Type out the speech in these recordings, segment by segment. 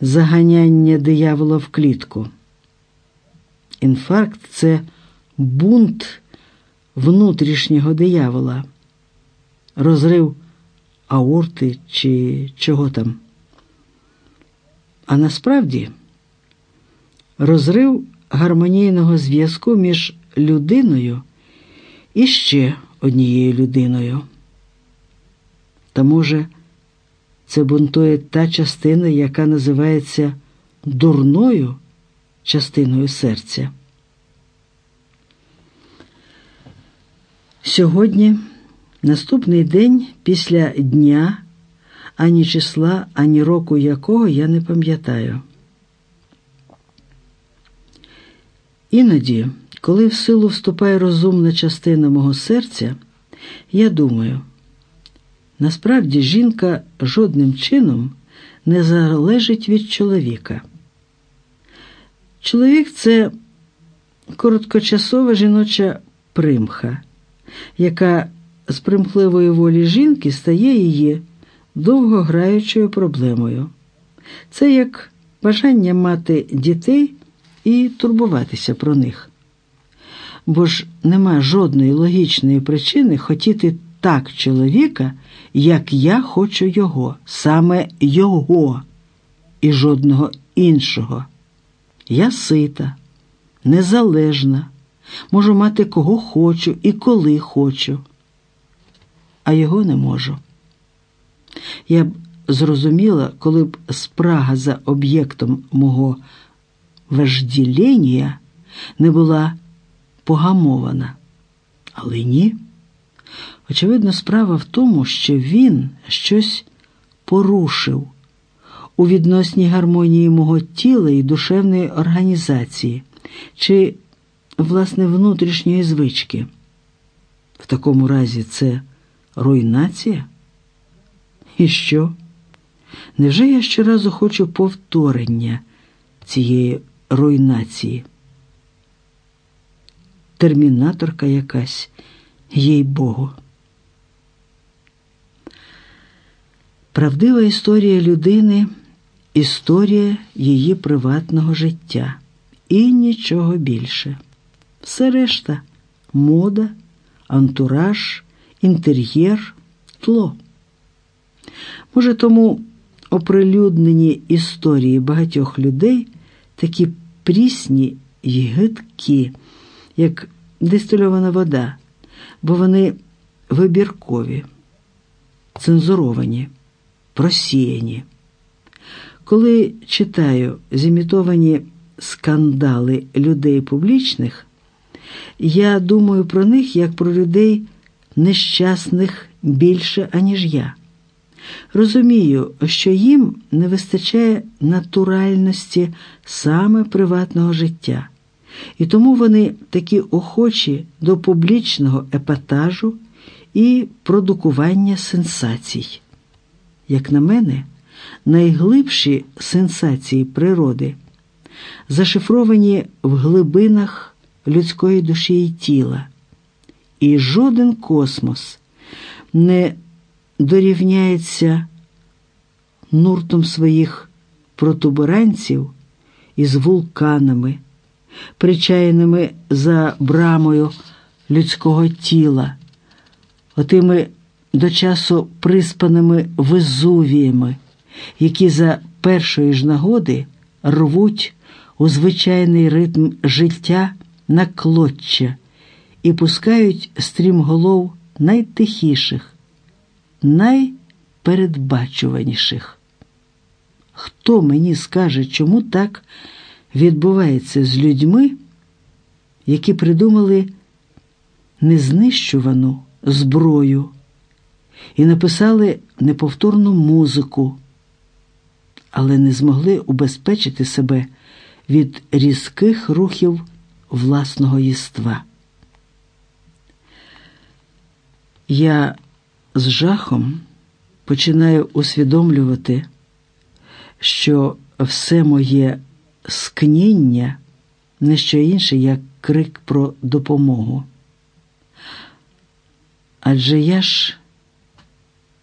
заганяння диявола в клітку. Інфаркт це бунт внутрішнього диявола, розрив аорти чи чого там. А насправді розрив гармонійного зв'язку між людиною і ще однією людиною. Та може, це бунтує та частина, яка називається дурною частиною серця. Сьогодні наступний день після дня, ані числа, ані року якого я не пам'ятаю. Іноді, коли в силу вступає розумна частина мого серця, я думаю, насправді жінка жодним чином не залежить від чоловіка. Чоловік це короткочасова жіноча примха, яка з примхливої волі жінки стає її довгограючою проблемою. Це як бажання мати дітей і турбуватися про них. Бо ж нема жодної логічної причини хотіти так чоловіка, як я хочу його, саме його і жодного іншого. Я сита, незалежна, можу мати кого хочу і коли хочу, а його не можу. Я б зрозуміла, коли б спрага за об'єктом мого вожділення не була погамована. Але ні. Очевидно, справа в тому, що він щось порушив у відносній гармонії мого тіла і душевної організації, чи, власне, внутрішньої звички. В такому разі це руйнація? І що? Невже я щоразу хочу повторення цієї руйнації? Термінаторка якась, їй Богу. Правдива історія людини історія її приватного життя і нічого більше. Все решта мода, антураж, інтер'єр, тло. Може, тому оприлюднені історії багатьох людей такі прісні й гидкі, як дистильована вода, бо вони вибіркові, цензуровані, просіяні. Коли читаю зімітовані скандали людей публічних, я думаю про них як про людей нещасних більше, аніж я. Розумію, що їм не вистачає натуральності саме приватного життя, і тому вони такі охочі до публічного епатажу і продукування сенсацій. Як на мене, найглибші сенсації природи зашифровані в глибинах людської душі і тіла, і жоден космос не дорівняється нуртом своїх протуберанців із вулканами, причаяними за брамою людського тіла, отими до часу приспаними везувіями, які за першої ж нагоди рвуть у звичайний ритм життя на клоччя і пускають стрімголов найтихіших, найпередбачуваніших. Хто мені скаже, чому так відбувається з людьми, які придумали незнищувану зброю і написали неповторну музику, але не змогли убезпечити себе від різких рухів власного єства? Я з жахом починаю усвідомлювати, що все моє скніння не що інше, як крик про допомогу. Адже я ж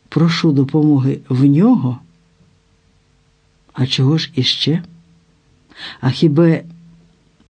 прошу допомоги в нього, А чого ж іще? А хіба